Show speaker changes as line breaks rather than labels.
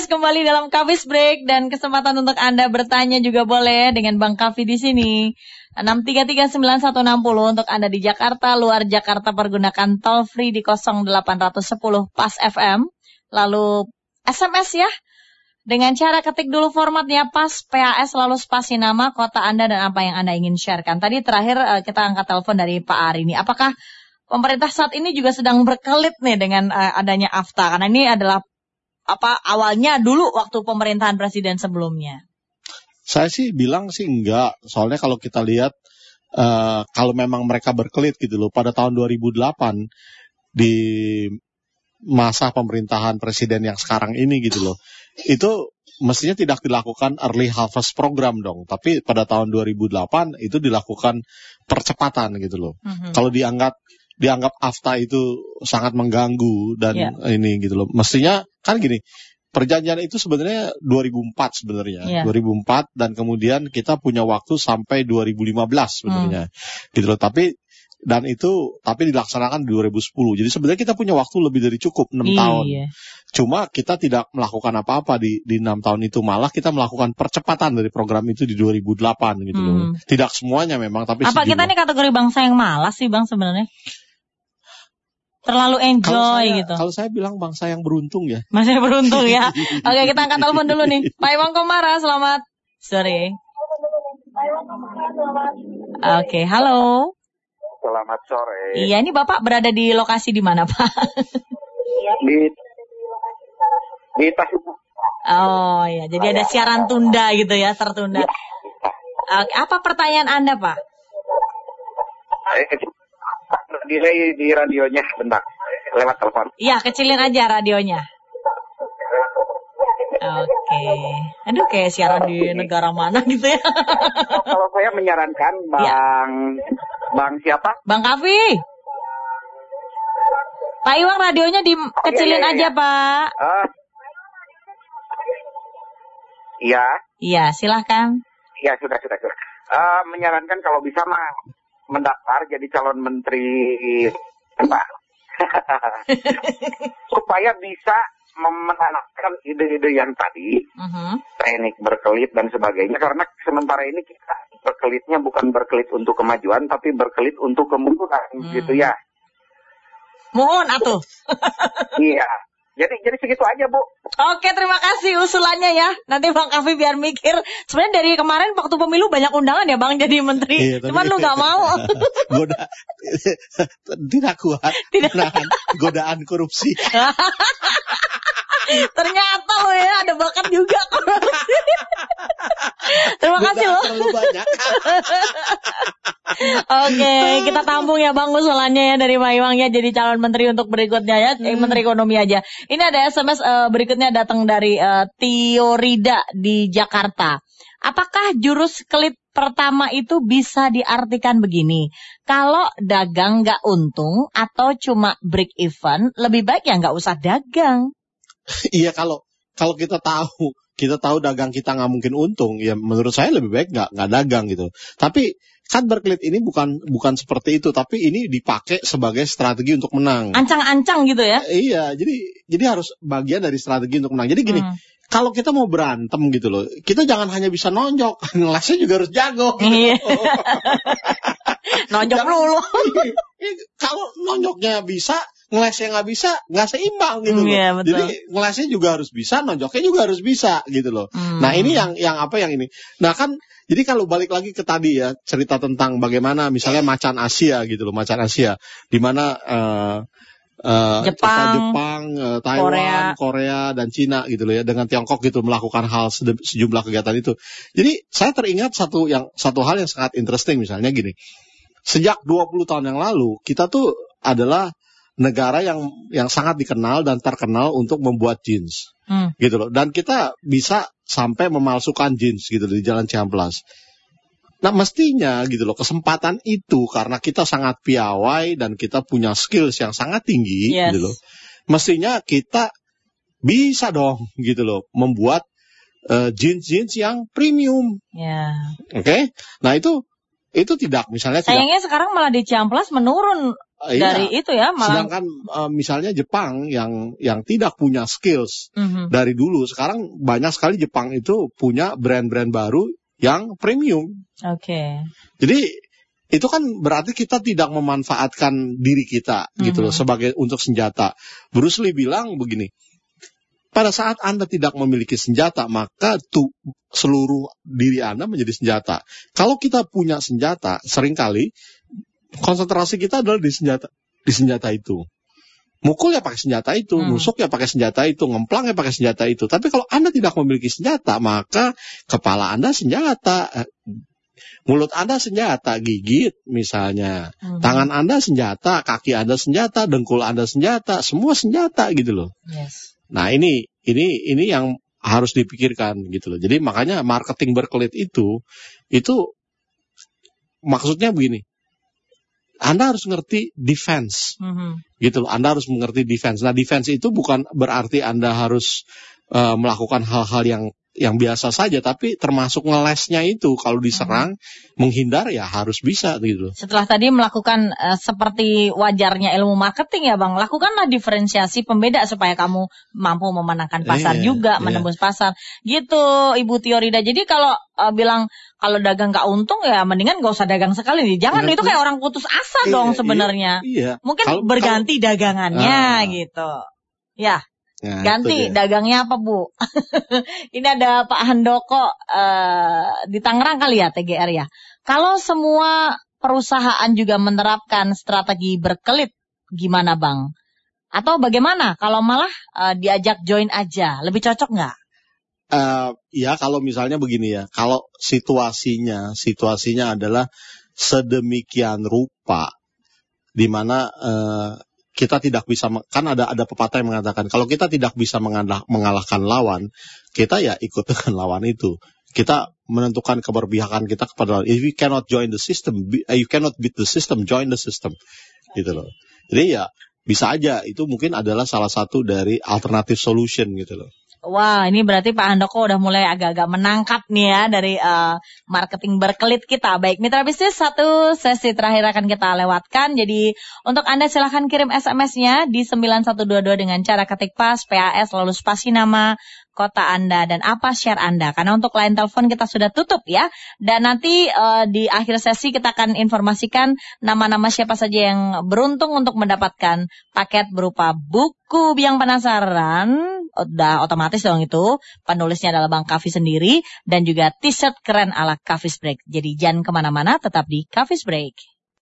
Kamis kembali dalam Kamis Break dan kesempatan untuk Anda bertanya juga boleh dengan Bang Kavi di sini. 6339160 untuk Anda di Jakarta, luar Jakarta pergunakan toll free di 0810 pas FM. Lalu SMS ya. Dengan cara ketik dulu formatnya pas PAS lalu spasi nama kota Anda dan apa yang Anda ingin sharekan. Tadi terakhir eh, kita angkat telepon dari Pak Ari ini. Apakah pemerintah saat ini juga sedang berkelit nih dengan uh, adanya AFTA karena ini adalah apa awalnya dulu waktu pemerintahan presiden sebelumnya.
Saya sih bilang sih enggak, soalnya kalau kita lihat uh, kalau memang mereka berkelit gitu loh pada tahun 2008 di masa pemerintahan presiden yang sekarang ini gitu loh. Itu mestinya tidak dilakukan early harvest program dong, tapi pada tahun 2008 itu dilakukan percepatan gitu loh. Mm -hmm. Kalau dianggap dianggap AFTA itu sangat mengganggu dan yeah. ini gitu loh. Mestinya kan gini, perjanjian itu sebenarnya 2004 sebenarnya. Yeah. 2004 dan kemudian kita punya waktu sampai 2015 sebenarnya. Hmm. Gitu loh. Tapi dan itu tapi dilaksanakan di 2010. Jadi sebenarnya kita punya waktu lebih dari cukup 6 iya. tahun. Cuma kita tidak melakukan apa-apa di di 6 tahun itu malah kita melakukan percepatan dari program itu di 2008 gitu hmm. loh. Tidak semuanya memang tapi
Apa sejumlah. kita ini kategori bangsa yang malas sih Bang sebenarnya? Terlalu enjoy kalau
saya,
gitu.
Kalau saya bilang bangsa yang beruntung ya.
Masih beruntung ya. Oke, kita angkat telepon dulu nih. Pak Iwan Komara, selamat sore. Oke, halo.
Selamat sore.
Iya, ini Bapak berada di lokasi di mana, Pak?
Di di Tasik.
Oh iya, jadi ada siaran tunda gitu ya, tertunda. Ya. Oke, apa pertanyaan Anda, Pak?
Delay di radionya bentar lewat telepon.
Iya, kecilin aja radionya. Oke. Okay. Aduh kayak siaran di negara mana gitu ya.
Kalau saya menyarankan iya. Bang ya. Bang siapa?
Bang Kavi. Pak Iwang radionya dikecilin oh, iya, iya, iya. aja, Pak. Uh,
iya.
Iya, silahkan.
Iya, sudah, sudah, sudah. Uh, menyarankan kalau bisa mah mendaftar jadi calon menteri apa? Supaya bisa memenangkan ide-ide yang tadi uh-huh. teknik berkelit dan sebagainya. Karena sementara ini kita berkelitnya bukan berkelit untuk kemajuan tapi berkelit untuk kemunduran hmm. gitu ya.
Mohon atuh.
Iya jadi jadi segitu aja bu.
Oke terima kasih usulannya ya. Nanti Bang Kavi biar mikir. Sebenarnya dari kemarin waktu pemilu banyak undangan ya Bang jadi menteri. Iya, tapi, Cuman lu gak mau.
Goda tidak kuat. Tidak. Nahan godaan korupsi.
Ternyata lo ya ada bakat juga. Terima kasih loh. Banyak. Oke, kita tampung ya Bang usulannya ya dari Maiwang ya jadi calon menteri untuk berikutnya ya, eh, hmm. menteri ekonomi aja. Ini ada SMS uh, eh, berikutnya datang dari uh, Tiorida di Jakarta. Apakah jurus kelip pertama itu bisa diartikan begini? Kalau dagang nggak untung atau cuma break even, lebih baik ya nggak usah dagang.
iya kalau kalau kita tahu kita tahu dagang kita nggak mungkin untung, ya menurut saya lebih baik nggak nggak dagang gitu. Tapi kan berkelit ini bukan bukan seperti itu, tapi ini dipakai sebagai strategi untuk menang.
Ancang-ancang gitu ya?
E, iya, jadi jadi harus bagian dari strategi untuk menang. Jadi gini, hmm. kalau kita mau berantem gitu loh, kita jangan hanya bisa nonjok, ngelasnya juga harus jago. Gitu.
nonjok dulu.
kalau nonjoknya bisa, ngelesnya nggak bisa nggak seimbang gitu loh. Yeah, betul. Jadi ngelesnya juga harus bisa, nonjoknya juga harus bisa gitu loh. Hmm. Nah ini yang yang apa yang ini. Nah kan jadi kalau balik lagi ke tadi ya cerita tentang bagaimana misalnya macan Asia gitu loh, macan Asia di mana uh,
uh, Jepang,
Jepang, uh, Taiwan, Korea. Korea dan Cina gitu loh ya dengan Tiongkok gitu melakukan hal sejumlah kegiatan itu. Jadi saya teringat satu yang satu hal yang sangat interesting misalnya gini. Sejak 20 tahun yang lalu kita tuh adalah negara yang yang sangat dikenal dan terkenal untuk membuat jeans. Hmm. Gitu loh. Dan kita bisa sampai memalsukan jeans gitu loh, di Jalan Ciamplas. Nah mestinya gitu loh kesempatan itu karena kita sangat piawai dan kita punya skills yang sangat tinggi yes. gitu loh. Mestinya kita bisa dong gitu loh membuat uh, jeans-jeans yang premium.
Yeah.
Oke. Okay? Nah itu itu tidak misalnya
sayangnya
tidak.
sekarang malah di Ciamplas menurun iya. dari itu ya
malah. Sedangkan uh, misalnya Jepang yang yang tidak punya skills mm -hmm. dari dulu, sekarang banyak sekali Jepang itu punya brand-brand baru yang premium.
Oke. Okay.
Jadi itu kan berarti kita tidak memanfaatkan diri kita gitu loh -hmm. sebagai untuk senjata. Bruce Lee bilang begini, pada saat Anda tidak memiliki senjata, maka tuh seluruh diri Anda menjadi senjata. Kalau kita punya senjata, sering kali konsentrasi kita adalah di senjata di senjata itu. Mukul ya pakai senjata itu, hmm. nusuk ya pakai senjata itu, ngemplang ya pakai senjata itu. Tapi kalau Anda tidak memiliki senjata, maka kepala Anda senjata, eh, Mulut Anda senjata, gigit misalnya. Hmm. Tangan Anda senjata, kaki Anda senjata, dengkul Anda senjata, semua senjata gitu loh.
Yes.
Nah, ini ini ini yang harus dipikirkan gitu loh. Jadi makanya marketing berkelit itu itu maksudnya begini. Anda harus ngerti defense, mm-hmm. gitu loh. Anda harus mengerti defense. Nah, defense itu bukan berarti Anda harus uh, melakukan hal-hal yang yang biasa saja tapi termasuk ngelesnya itu kalau diserang hmm. menghindar ya harus bisa gitu.
Setelah tadi melakukan uh, seperti wajarnya ilmu marketing ya Bang, lakukanlah diferensiasi pembeda supaya kamu mampu memenangkan pasar yeah, juga, yeah. menembus pasar. Gitu Ibu Tiorida. Jadi kalau uh, bilang kalau dagang gak untung ya mendingan gak usah dagang sekali nih. Jangan ya, itu kayak orang putus asa iya, dong sebenarnya.
Iya, iya.
Mungkin kalo, berganti kalo, dagangannya uh, gitu. Ya. Ya, Ganti dagangnya apa Bu? Ini ada Pak Handoko uh, di Tangerang kali ya TGR ya. Kalau semua perusahaan juga menerapkan strategi berkelit, gimana Bang? Atau bagaimana kalau malah uh, diajak join aja, lebih cocok nggak?
Uh, ya kalau misalnya begini ya, kalau situasinya situasinya adalah sedemikian rupa di mana uh, kita tidak bisa kan ada ada pepatah yang mengatakan kalau kita tidak bisa mengalah, mengalahkan lawan, kita ya ikut dengan lawan itu. Kita menentukan keberpihakan kita kepada lawan. If you cannot join the system, uh, you cannot beat the system, join the system. Gitu loh. Jadi ya bisa aja itu mungkin adalah salah satu dari alternative solution gitu loh.
Wah, ini berarti Pak Handoko udah mulai agak-agak menangkap nih ya dari uh, marketing berkelit kita. Baik, mitra bisnis satu sesi terakhir akan kita lewatkan. Jadi untuk Anda silahkan kirim SMS-nya di 9122 dengan cara ketik pas PAS lalu spasi nama kota Anda dan apa share Anda. Karena untuk line telepon kita sudah tutup ya. Dan nanti uh, di akhir sesi kita akan informasikan nama-nama siapa saja yang beruntung untuk mendapatkan paket berupa buku biang penasaran udah otomatis dong itu penulisnya adalah Bang Kavi sendiri dan juga t-shirt keren ala Kavis Break. Jadi jangan ke mana-mana, tetap di Kavis Break.